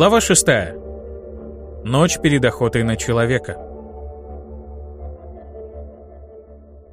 Глава 6. Ночь перед охотой на человека.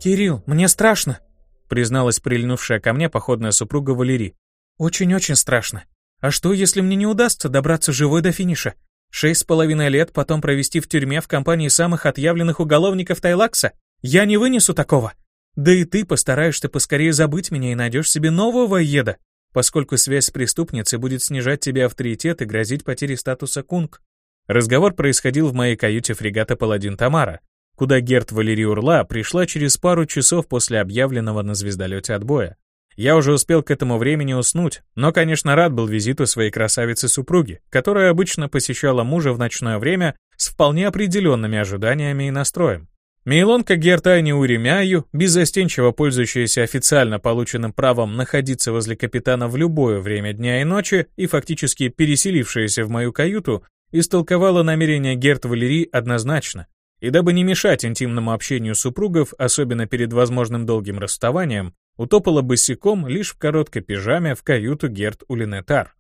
«Кирилл, мне страшно», — призналась прильнувшая ко мне походная супруга Валерий. «Очень-очень страшно. А что, если мне не удастся добраться живой до финиша? Шесть с половиной лет потом провести в тюрьме в компании самых отъявленных уголовников Тайлакса? Я не вынесу такого. Да и ты постараешься поскорее забыть меня и найдешь себе нового еда поскольку связь с преступницей будет снижать тебе авторитет и грозить потерей статуса кунг. Разговор происходил в моей каюте фрегата «Паладин Тамара», куда Герт Валерий Урла пришла через пару часов после объявленного на звездолете отбоя. Я уже успел к этому времени уснуть, но, конечно, рад был визиту своей красавицы-супруги, которая обычно посещала мужа в ночное время с вполне определенными ожиданиями и настроем. Мейлонка Гертайни Уремяю, беззастенчиво пользующаяся официально полученным правом находиться возле капитана в любое время дня и ночи и фактически переселившаяся в мою каюту, истолковала намерения Герт Валерии однозначно. И дабы не мешать интимному общению супругов, особенно перед возможным долгим расставанием, утопала босиком лишь в короткой пижаме в каюту Герт Улинетар.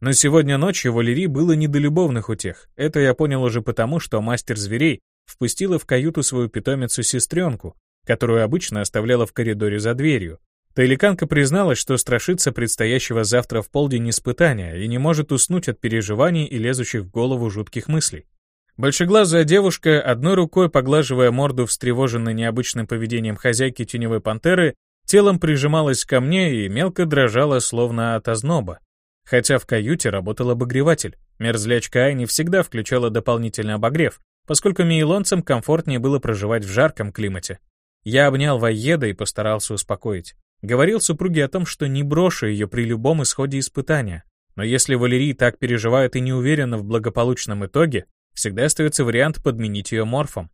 Но сегодня ночью Валерии было не до любовных утех. Это я понял уже потому, что мастер зверей впустила в каюту свою питомицу-сестренку, которую обычно оставляла в коридоре за дверью. Тайликанка призналась, что страшится предстоящего завтра в полдень испытания и не может уснуть от переживаний и лезущих в голову жутких мыслей. Большеглазая девушка, одной рукой поглаживая морду встревоженной необычным поведением хозяйки теневой пантеры, телом прижималась ко мне и мелко дрожала, словно от озноба. Хотя в каюте работал обогреватель. Мерзлячка Ай не всегда включала дополнительный обогрев, поскольку мейлонцам комфортнее было проживать в жарком климате. Я обнял Вайеда и постарался успокоить. Говорил супруге о том, что не брошу ее при любом исходе испытания. Но если Валерий так переживает и не уверена в благополучном итоге, всегда остается вариант подменить ее морфом.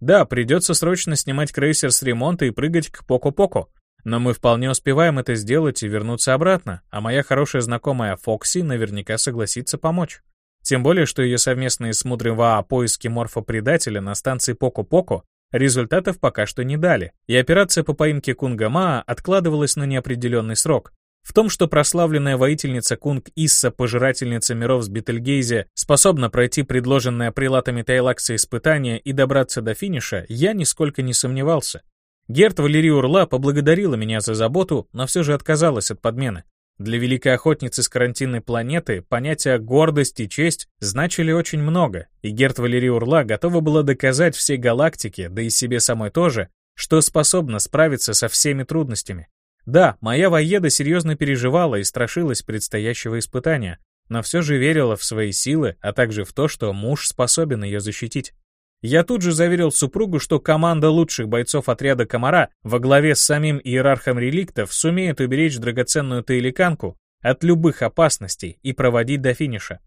Да, придется срочно снимать крейсер с ремонта и прыгать к Поко-Поко, но мы вполне успеваем это сделать и вернуться обратно, а моя хорошая знакомая Фокси наверняка согласится помочь. Тем более, что ее совместные с Мудрым Ваа поиски морфопредателя на станции Поко-Поко результатов пока что не дали, и операция по поимке Кунгамаа откладывалась на неопределенный срок. В том, что прославленная воительница Кунг Исса, пожирательница миров с Бетельгейзе, способна пройти предложенное прилатами Тайлакса испытание и добраться до финиша, я нисколько не сомневался. Герт Валерий Урла поблагодарила меня за заботу, но все же отказалась от подмены. Для великой охотницы с карантинной планеты понятия гордость и честь значили очень много, и Герт Валерий Урла готова была доказать всей галактике, да и себе самой тоже, что способна справиться со всеми трудностями. Да, моя воеда серьезно переживала и страшилась предстоящего испытания, но все же верила в свои силы, а также в то, что муж способен ее защитить. Я тут же заверил супругу, что команда лучших бойцов отряда «Комара» во главе с самим иерархом реликтов сумеет уберечь драгоценную таиликанку от любых опасностей и проводить до финиша.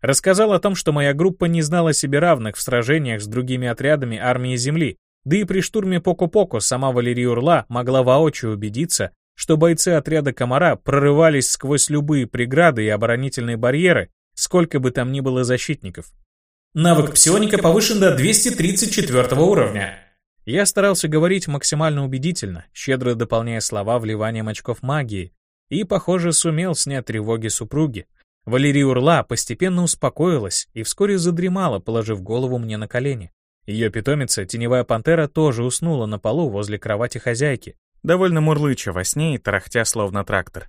Рассказал о том, что моя группа не знала себе равных в сражениях с другими отрядами армии Земли, да и при штурме Поко-Поко сама Валерия Урла могла воочию убедиться, что бойцы отряда «Комара» прорывались сквозь любые преграды и оборонительные барьеры, сколько бы там ни было защитников. Навык псионика повышен до 234 уровня. Я старался говорить максимально убедительно, щедро дополняя слова вливанием очков магии, и, похоже, сумел снять тревоги супруги. Валерия Урла постепенно успокоилась и вскоре задремала, положив голову мне на колени. Ее питомица, теневая пантера, тоже уснула на полу возле кровати хозяйки, довольно мурлыча во сне и тарахтя словно трактор.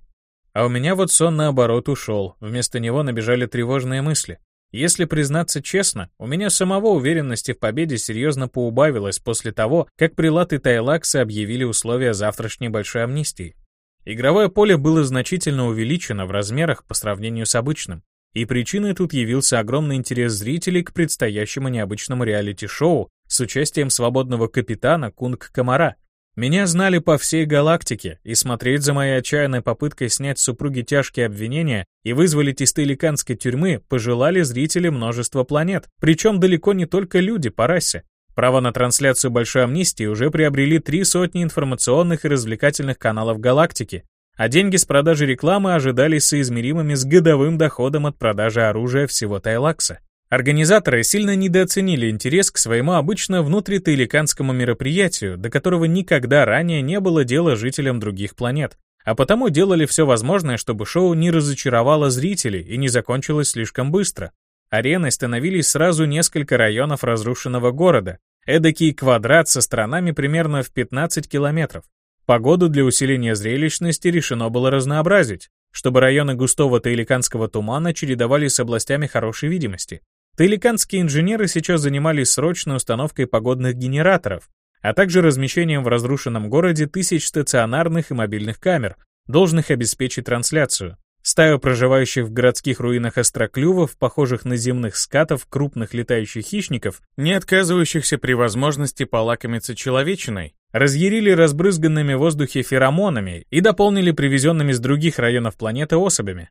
А у меня вот сон наоборот ушел, вместо него набежали тревожные мысли. Если признаться честно, у меня самого уверенности в победе серьезно поубавилось после того, как прилаты Тайлакса объявили условия завтрашней большой амнистии. Игровое поле было значительно увеличено в размерах по сравнению с обычным, и причиной тут явился огромный интерес зрителей к предстоящему необычному реалити-шоу с участием свободного капитана Кунг Комара, меня знали по всей галактике, и смотреть за моей отчаянной попыткой снять с супруги тяжкие обвинения и вызволить из тайликанской тюрьмы пожелали зрители множества планет, причем далеко не только люди по расе. Право на трансляцию Большой Амнистии уже приобрели три сотни информационных и развлекательных каналов галактики, а деньги с продажи рекламы ожидались соизмеримыми с годовым доходом от продажи оружия всего Тайлакса. Организаторы сильно недооценили интерес к своему обычно внутритаиликанскому мероприятию, до которого никогда ранее не было дела жителям других планет, а потому делали все возможное, чтобы шоу не разочаровало зрителей и не закончилось слишком быстро. Ареной становились сразу несколько районов разрушенного города, эдакий квадрат со сторонами примерно в 15 километров. Погоду для усиления зрелищности решено было разнообразить, чтобы районы густого таиликанского тумана чередовались с областями хорошей видимости. Таиликанские инженеры сейчас занимались срочной установкой погодных генераторов, а также размещением в разрушенном городе тысяч стационарных и мобильных камер, должных обеспечить трансляцию. Стаю проживающих в городских руинах остроклювов, похожих на земных скатов, крупных летающих хищников, не отказывающихся при возможности полакомиться человечиной, разъярили разбрызганными в воздухе феромонами и дополнили привезенными с других районов планеты особями.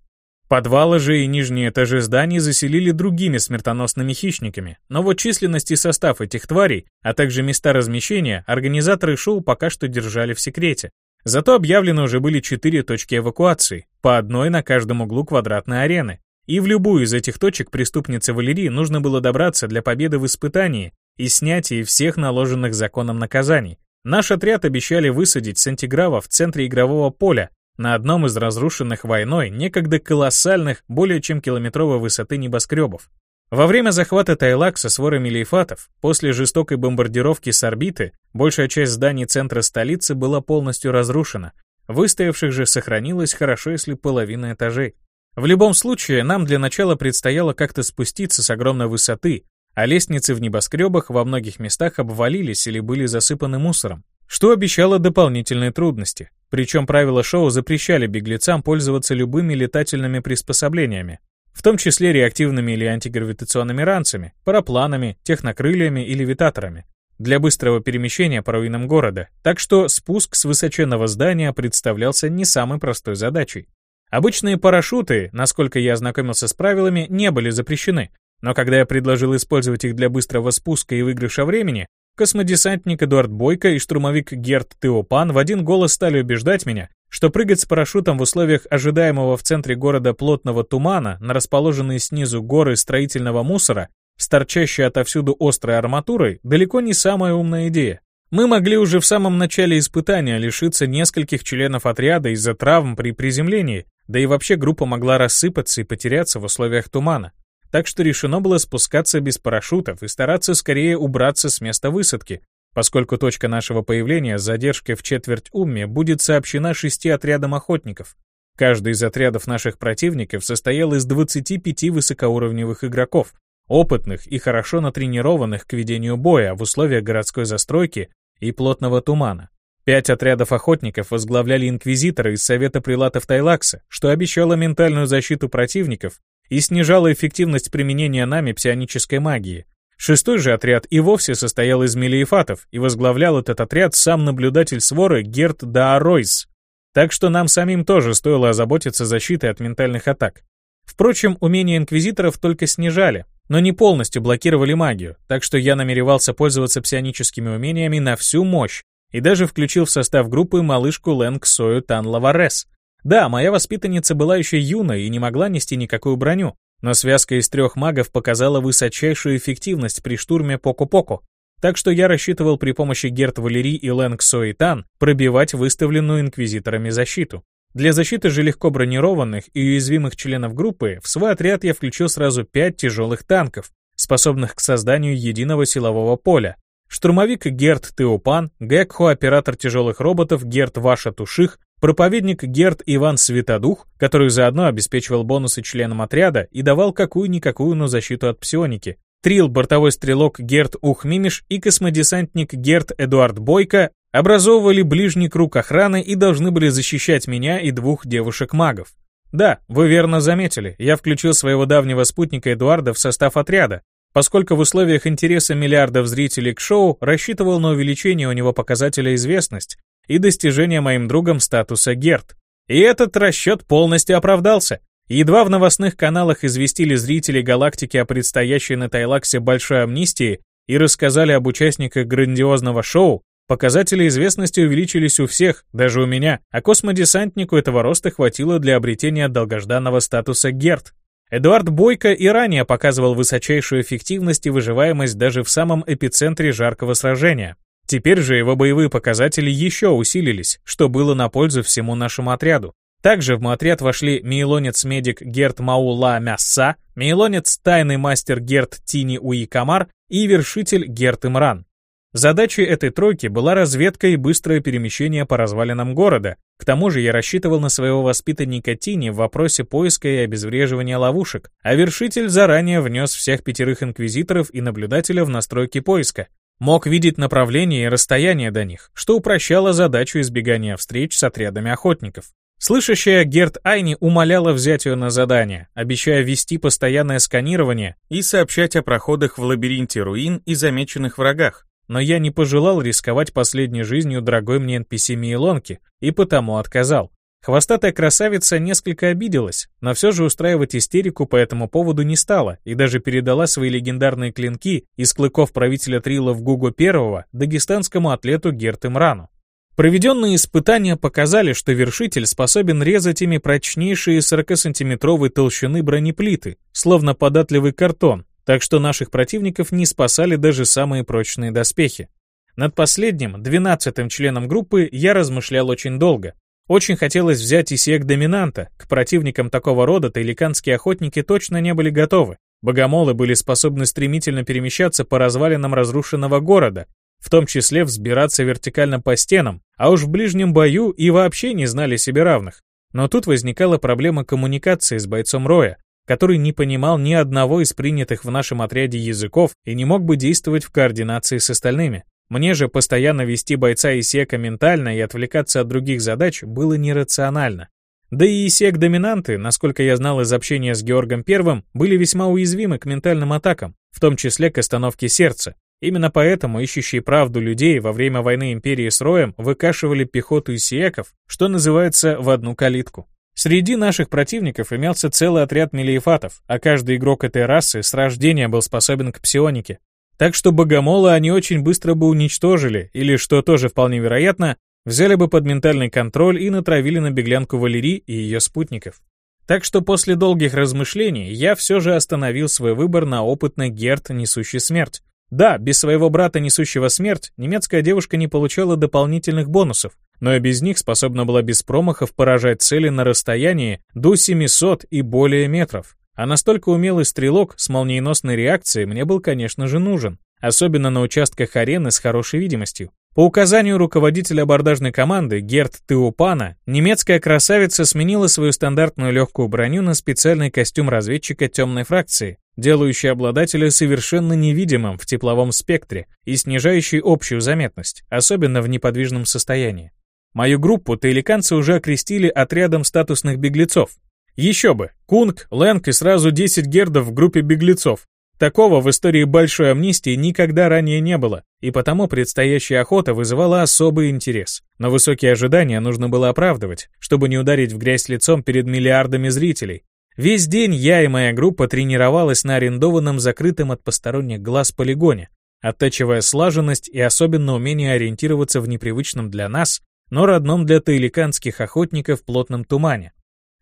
Подвалы же и нижние этажи зданий заселили другими смертоносными хищниками, но вот численность и состав этих тварей, а также места размещения, организаторы шоу пока что держали в секрете. Зато объявлены уже были четыре точки эвакуации, по одной на каждом углу квадратной арены. И в любую из этих точек преступнице Валерии нужно было добраться для победы в испытании и снятии всех наложенных законом наказаний. Наш отряд обещали высадить Сантиграва в центре игрового поля, на одном из разрушенных войной некогда колоссальных, более чем километровой высоты небоскребов. Во время захвата Тайлакса с ворами лейфатов, после жестокой бомбардировки с орбиты, большая часть зданий центра столицы была полностью разрушена. Выстоявших же сохранилось хорошо, если половина этажей. В любом случае, нам для начала предстояло как-то спуститься с огромной высоты, а лестницы в небоскребах во многих местах обвалились или были засыпаны мусором, что обещало дополнительные трудности. Причем правила шоу запрещали беглецам пользоваться любыми летательными приспособлениями, в том числе реактивными или антигравитационными ранцами, парапланами, технокрыльями и левитаторами, для быстрого перемещения по руинам города, так что спуск с высоченного здания представлялся не самой простой задачей. Обычные парашюты, насколько я ознакомился с правилами, не были запрещены, но когда я предложил использовать их для быстрого спуска и выигрыша времени, Космодесантник Эдуард Бойко и штурмовик Герт Теопан в один голос стали убеждать меня, что прыгать с парашютом в условиях ожидаемого в центре города плотного тумана на расположенные снизу горы строительного мусора с торчащей отовсюду острой арматурой далеко не самая умная идея. Мы могли уже в самом начале испытания лишиться нескольких членов отряда из-за травм при приземлении, да и вообще группа могла рассыпаться и потеряться в условиях тумана так что решено было спускаться без парашютов и стараться скорее убраться с места высадки, поскольку точка нашего появления с задержкой в четверть умме будет сообщена шести отрядам охотников. Каждый из отрядов наших противников состоял из 25 высокоуровневых игроков, опытных и хорошо натренированных к ведению боя в условиях городской застройки и плотного тумана. Пять отрядов охотников возглавляли инквизиторы из Совета Прилатов Тайлакса, что обещало ментальную защиту противников и снижало эффективность применения нами псионической магии. Шестой же отряд и вовсе состоял из мелиефатов, и возглавлял этот отряд сам наблюдатель своры Герт Дааройс. Так что нам самим тоже стоило озаботиться защитой от ментальных атак. Впрочем, умения инквизиторов только снижали, но не полностью блокировали магию, так что я намеревался пользоваться псионическими умениями на всю мощь, и даже включил в состав группы малышку Лэнг Сою Тан Лаварес, да, моя воспитанница была еще юной и не могла нести никакую броню, но связка из трех магов показала высочайшую эффективность при штурме Поку-Поку. Так что я рассчитывал при помощи Герт Валерий и Лэнг Соитан пробивать выставленную инквизиторами защиту. Для защиты же легко бронированных и уязвимых членов группы в свой отряд я включил сразу пять тяжелых танков, способных к созданию единого силового поля. Штурмовик Герт Теопан, Гекхо, оператор тяжелых роботов Герт Ваша Туших, Проповедник Герд Иван Святодух, который заодно обеспечивал бонусы членам отряда и давал какую-никакую, но защиту от псионики. Трил, бортовой стрелок Герд Ухмимиш и космодесантник Герд Эдуард Бойко образовывали ближний круг охраны и должны были защищать меня и двух девушек-магов. Да, вы верно заметили, я включил своего давнего спутника Эдуарда в состав отряда, поскольку в условиях интереса миллиардов зрителей к шоу рассчитывал на увеличение у него показателя известность, и достижение моим другом статуса Герд. И этот расчет полностью оправдался. Едва в новостных каналах известили зрителей галактики о предстоящей на Тайлаксе большой амнистии и рассказали об участниках грандиозного шоу, показатели известности увеличились у всех, даже у меня, а космодесантнику этого роста хватило для обретения долгожданного статуса Герд. Эдуард Бойко и ранее показывал высочайшую эффективность и выживаемость даже в самом эпицентре жаркого сражения. Теперь же его боевые показатели еще усилились, что было на пользу всему нашему отряду. Также в мой отряд вошли мейлонец-медик Герт Маула Мясса, мейлонец тайный мастер Герт Тини Уикамар и вершитель Герт Имран. Задачей этой тройки была разведка и быстрое перемещение по развалинам города. К тому же я рассчитывал на своего воспитанника Тини в вопросе поиска и обезвреживания ловушек, а вершитель заранее внес всех пятерых инквизиторов и наблюдателя в настройки поиска. Мог видеть направление и расстояние до них, что упрощало задачу избегания встреч с отрядами охотников. Слышащая Герт Айни умоляла взять ее на задание, обещая вести постоянное сканирование и сообщать о проходах в лабиринте руин и замеченных врагах. Но я не пожелал рисковать последней жизнью дорогой мне NPC Мейлонки и потому отказал. Хвостатая красавица несколько обиделась, но все же устраивать истерику по этому поводу не стала и даже передала свои легендарные клинки из клыков правителя Трилов Гуго I дагестанскому атлету Герт Имрану. Проведенные испытания показали, что вершитель способен резать ими прочнейшие 40-сантиметровой толщины бронеплиты, словно податливый картон, так что наших противников не спасали даже самые прочные доспехи. Над последним, двенадцатым членом группы, я размышлял очень долго. Очень хотелось взять Исек Доминанта, к противникам такого рода тайликанские охотники точно не были готовы. Богомолы были способны стремительно перемещаться по развалинам разрушенного города, в том числе взбираться вертикально по стенам, а уж в ближнем бою и вообще не знали себе равных. Но тут возникала проблема коммуникации с бойцом Роя, который не понимал ни одного из принятых в нашем отряде языков и не мог бы действовать в координации с остальными. Мне же постоянно вести бойца Исека ментально и отвлекаться от других задач было нерационально. Да и Исек-доминанты, насколько я знал из общения с Георгом Первым, были весьма уязвимы к ментальным атакам, в том числе к остановке сердца, Именно поэтому ищущие правду людей во время войны Империи с Роем выкашивали пехоту исиеков, что называется, в одну калитку. Среди наших противников имелся целый отряд мелиефатов, а каждый игрок этой расы с рождения был способен к псионике. Так что богомола они очень быстро бы уничтожили, или, что тоже вполне вероятно, взяли бы под ментальный контроль и натравили на беглянку Валерий и ее спутников. Так что после долгих размышлений я все же остановил свой выбор на опытный Герт, несущий смерть, да, без своего брата, несущего смерть, немецкая девушка не получала дополнительных бонусов, но и без них способна была без промахов поражать цели на расстоянии до 700 и более метров. А настолько умелый стрелок с молниеносной реакцией мне был, конечно же, нужен, особенно на участках арены с хорошей видимостью. По указанию руководителя абордажной команды Герт Теупана, немецкая красавица сменила свою стандартную легкую броню на специальный костюм разведчика темной фракции, делающий обладателя совершенно невидимым в тепловом спектре и снижающий общую заметность, особенно в неподвижном состоянии. Мою группу таиликанцы уже окрестили отрядом статусных беглецов. Еще бы, Кунг, Лэнг и сразу 10 гердов в группе беглецов. Такого в истории Большой Амнистии никогда ранее не было, и потому предстоящая охота вызывала особый интерес. Но высокие ожидания нужно было оправдывать, чтобы не ударить в грязь лицом перед миллиардами зрителей, Весь день я и моя группа тренировалась на арендованном закрытом от посторонних глаз полигоне, оттачивая слаженность и особенно умение ориентироваться в непривычном для нас, но родном для таиликанских охотников плотном тумане.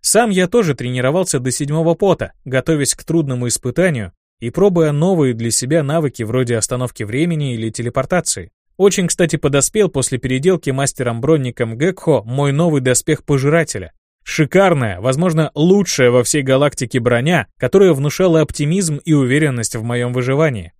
Сам я тоже тренировался до седьмого пота, готовясь к трудному испытанию и пробуя новые для себя навыки вроде остановки времени или телепортации. Очень, кстати, подоспел после переделки мастером-бронником Гекхо мой новый доспех Пожирателя, Шикарная, возможно, лучшая во всей галактике броня, которая внушала оптимизм и уверенность в моем выживании.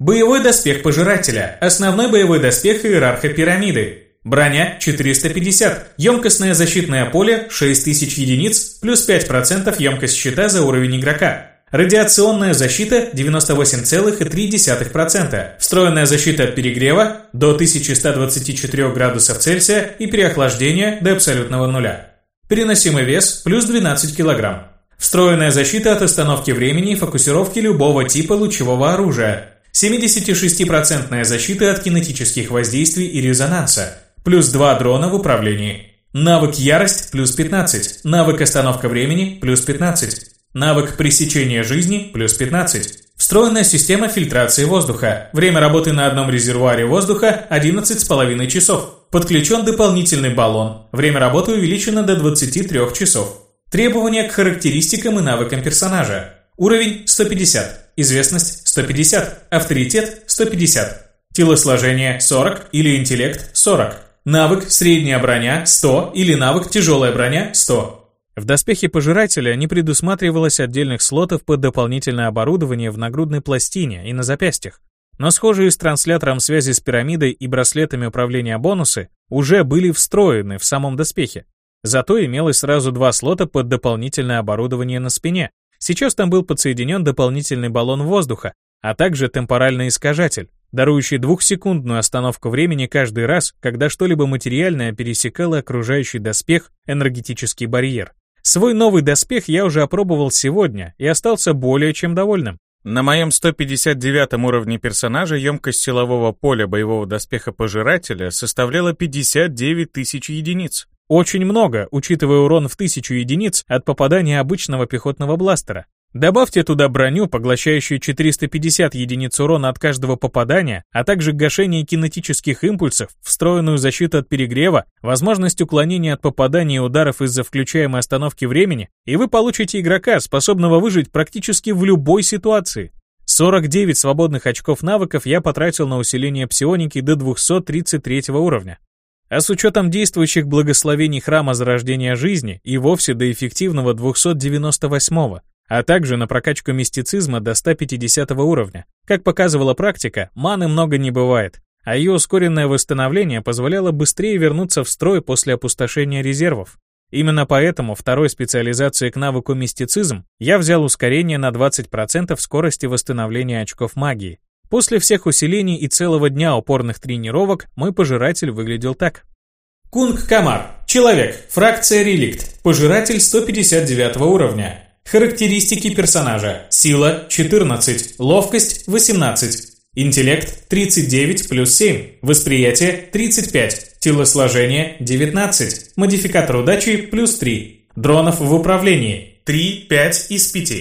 Боевой доспех Пожирателя. Основной боевой доспех Иерарха Пирамиды. Броня 450. Емкостное защитное поле 6000 единиц, плюс 5% емкость щита за уровень игрока. Радиационная защита 98,3%. Встроенная защита от перегрева до 1124 градусов Цельсия и переохлаждения до абсолютного нуля. Переносимый вес плюс 12 кг. Встроенная защита от остановки времени и фокусировки любого типа лучевого оружия. 76% защита от кинетических воздействий и резонанса. Плюс 2 дрона в управлении. Навык ярость плюс 15. Навык остановка времени плюс 15. Навык пресечения жизни плюс 15. Встроенная система фильтрации воздуха. Время работы на одном резервуаре воздуха 11,5 часов. Подключен дополнительный баллон. Время работы увеличено до 23 часов. Требования к характеристикам и навыкам персонажа. Уровень 150. Известность 150. Авторитет 150. телосложение 40 или интеллект 40, навык средняя броня 100 или навык тяжелая броня 100. В доспехе Пожирателя не предусматривалось отдельных слотов под дополнительное оборудование в нагрудной пластине и на запястьях, но схожие с транслятором связи с пирамидой и браслетами управления бонусы уже были встроены в самом доспехе. Зато имелось сразу два слота под дополнительное оборудование на спине. Сейчас там был подсоединен дополнительный баллон воздуха, а также темпоральный искажатель, дарующий двухсекундную остановку времени каждый раз, когда что-либо материальное пересекало окружающий доспех энергетический барьер. Свой новый доспех я уже опробовал сегодня и остался более чем довольным. На моем 159 уровне персонажа емкость силового поля боевого доспеха Пожирателя составляла 59 тысяч единиц. Очень много, учитывая урон в тысячу единиц от попадания обычного пехотного бластера. Добавьте туда броню, поглощающую 450 единиц урона от каждого попадания, а также гашение кинетических импульсов, встроенную защиту от перегрева, возможность уклонения от попадания и ударов из-за включаемой остановки времени, и вы получите игрока, способного выжить практически в любой ситуации. 49 свободных очков навыков я потратил на усиление псионики до 233 уровня. А с учетом действующих благословений Храма Зарождения Жизни и вовсе до эффективного 298 -го а также на прокачку мистицизма до 150 уровня. Как показывала практика, маны много не бывает, а ее ускоренное восстановление позволяло быстрее вернуться в строй после опустошения резервов. Именно поэтому второй специализации к навыку мистицизм я взял ускорение на 20% скорости восстановления очков магии. После всех усилений и целого дня упорных тренировок мой пожиратель выглядел так. Кунг Камар. Человек. Фракция Реликт. Пожиратель 159 уровня. Характеристики персонажа. Сила 14, ловкость 18, интеллект 39 плюс 7, восприятие 35, телосложение 19, модификатор удачи плюс 3, дронов в управлении 3, 5 из 5.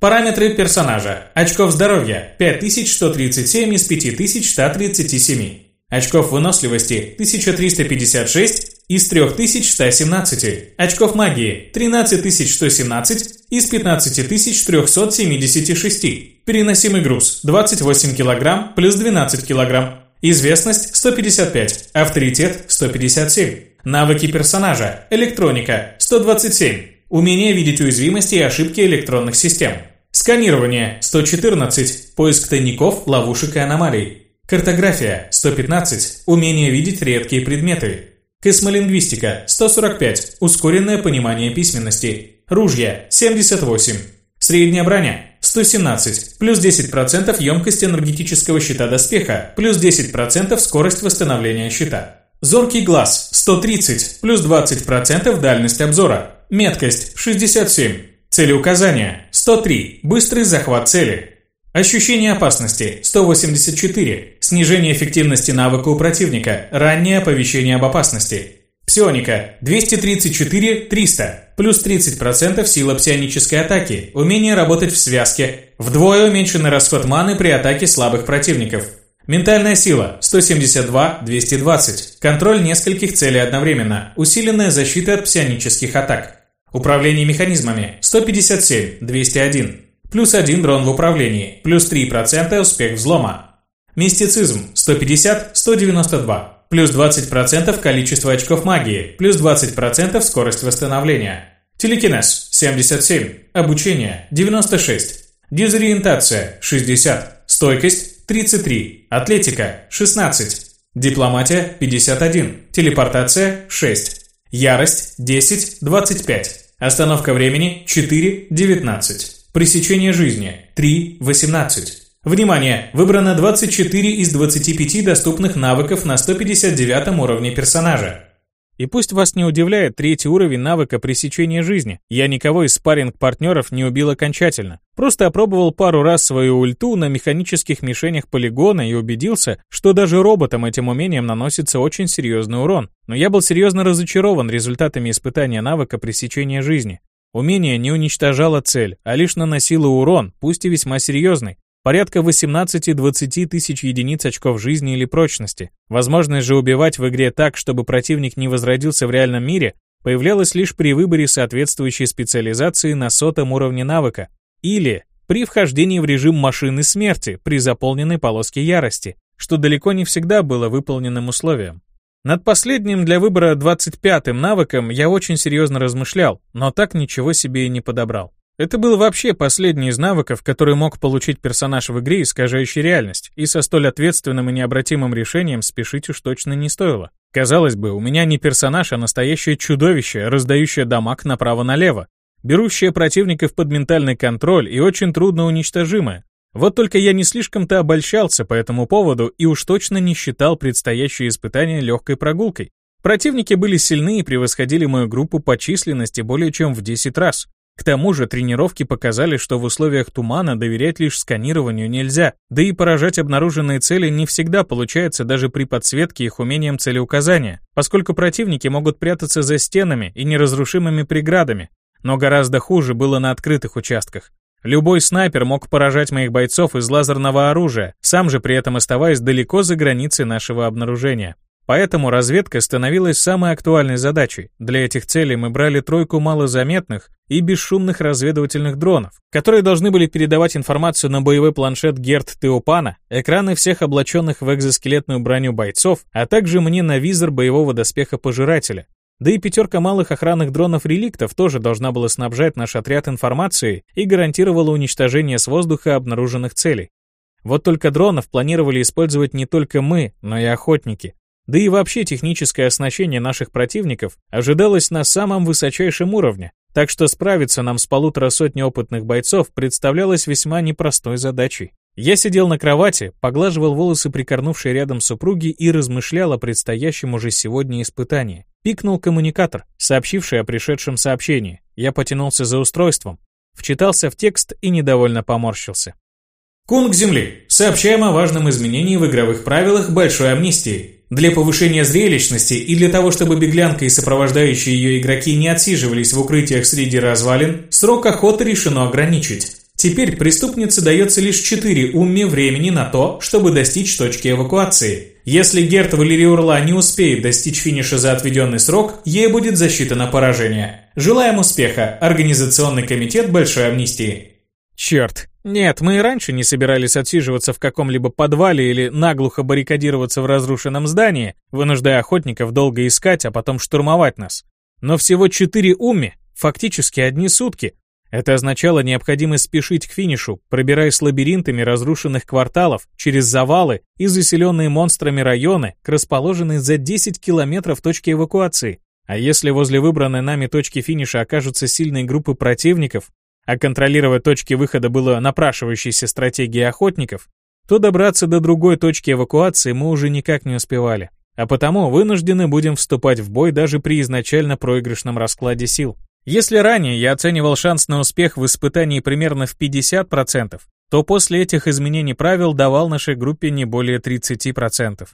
Параметры персонажа. Очков здоровья 5137 из 5137. Очков выносливости 1356 из 3117. Очков магии 13117 из 15376. Переносимый груз 28 кг плюс 12 кг. Известность 155. Авторитет 157. Навыки персонажа. Электроника 127. Умение видеть уязвимости и ошибки электронных систем. Сканирование 114. Поиск тайников, ловушек и аномалий. Картография – 115. Умение видеть редкие предметы. Космолингвистика – 145. Ускоренное понимание письменности. Ружья – 78. Средняя броня – 117. Плюс 10% емкость энергетического щита доспеха. Плюс 10% скорость восстановления щита. Зоркий глаз – 130. Плюс 20% дальность обзора. Меткость – 67. Целеуказания – 103. Быстрый захват цели. Ощущение опасности – 184. Снижение эффективности навыка у противника. Раннее оповещение об опасности. Псионика – 234-300. Плюс 30% сила псионической атаки. Умение работать в связке. Вдвое уменьшенный расход маны при атаке слабых противников. Ментальная сила – 172-220. Контроль нескольких целей одновременно. Усиленная защита от псионических атак. Управление механизмами – 157-201. Плюс 1 дрон в управлении, плюс 3% успех взлома. Мистицизм 150-192, плюс 20% количество очков магии, плюс 20% скорость восстановления. Телекинез 77, обучение 96, дезориентация 60, стойкость 33, атлетика 16, дипломатия 51, телепортация 6, ярость 10, 25, остановка времени 4, 19. Пресечение жизни. 3.18. Внимание! Выбрано 24 из 25 доступных навыков на 159 уровне персонажа. И пусть вас не удивляет третий уровень навыка пресечения жизни. Я никого из спарринг-партнеров не убил окончательно. Просто опробовал пару раз свою ульту на механических мишенях полигона и убедился, что даже роботам этим умением наносится очень серьезный урон. Но я был серьезно разочарован результатами испытания навыка пресечения жизни. Умение не уничтожало цель, а лишь наносило урон, пусть и весьма серьезный, порядка 18-20 тысяч единиц очков жизни или прочности. Возможность же убивать в игре так, чтобы противник не возродился в реальном мире, появлялась лишь при выборе соответствующей специализации на сотом уровне навыка или при вхождении в режим машины смерти при заполненной полоске ярости. что далеко не всегда было выполненным условием. Над последним для выбора 25-м навыком я очень серьезно размышлял, но так ничего себе и не подобрал. Это был вообще последний из навыков, который мог получить персонаж в игре, искажающий реальность, и со столь ответственным и необратимым решением спешить уж точно не стоило. Казалось бы, у меня не персонаж, а настоящее чудовище, раздающее дамаг направо-налево, берущее противников под ментальный контроль и очень трудно уничтожимое. Вот только я не слишком-то обольщался по этому поводу и уж точно не считал предстоящее испытание легкой прогулкой. Противники были сильны и превосходили мою группу по численности более чем в 10 раз. К тому же тренировки показали, что в условиях тумана доверять лишь сканированию нельзя, да и поражать обнаруженные цели не всегда получается даже при подсветке их умением целеуказания, поскольку противники могут прятаться за стенами и неразрушимыми преградами. Но гораздо хуже было на открытых участках. Любой снайпер мог поражать моих бойцов из лазерного оружия, сам же при этом оставаясь далеко за границей нашего обнаружения. Поэтому разведка становилась самой актуальной задачей. Для этих целей мы брали тройку малозаметных и бесшумных разведывательных дронов, которые должны были передавать информацию на боевой планшет Герт Теопана, экраны всех облаченных в экзоскелетную броню бойцов, а также мне на визор боевого доспеха Пожирателя, да и пятерка малых охранных дронов-реликтов тоже должна была снабжать наш отряд информацией и гарантировала уничтожение с воздуха обнаруженных целей. Вот только дронов планировали использовать не только мы, но и охотники. Да и вообще техническое оснащение наших противников ожидалось на самом высочайшем уровне, так что справиться нам с полутора сотни опытных бойцов представлялось весьма непростой задачей. Я сидел на кровати, поглаживал волосы прикорнувшей рядом супруги и размышлял о предстоящем уже сегодня испытании. Пикнул коммуникатор, сообщивший о пришедшем сообщении. Я потянулся за устройством, вчитался в текст и недовольно поморщился. Кунг Земли. Сообщаем о важном изменении в игровых правилах Большой Амнистии. Для повышения зрелищности и для того, чтобы беглянка и сопровождающие ее игроки не отсиживались в укрытиях среди развалин, срок охоты решено ограничить. Теперь преступнице дается лишь 4 умми времени на то, чтобы достичь точки эвакуации. Если Герт Валериурла не успеет достичь финиша за отведенный срок, ей будет засчитано поражение. Желаем успеха, Организационный комитет Большой Амнистии. Черт, нет, мы и раньше не собирались отсиживаться в каком-либо подвале или наглухо баррикадироваться в разрушенном здании, вынуждая охотников долго искать, а потом штурмовать нас. Но всего 4 умми, фактически одни сутки, это означало необходимость спешить к финишу, пробираясь лабиринтами разрушенных кварталов, через завалы и заселенные монстрами районы к расположенной за 10 километров точке эвакуации. А если возле выбранной нами точки финиша окажутся сильные группы противников, а контролировать точки выхода было напрашивающейся стратегией охотников, то добраться до другой точки эвакуации мы уже никак не успевали. А потому вынуждены будем вступать в бой даже при изначально проигрышном раскладе сил. Если ранее я оценивал шанс на успех в испытании примерно в 50%, то после этих изменений правил давал нашей группе не более 30%.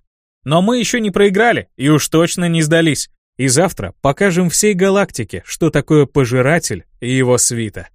Но мы еще не проиграли и уж точно не сдались. И завтра покажем всей галактике, что такое пожиратель и его свита.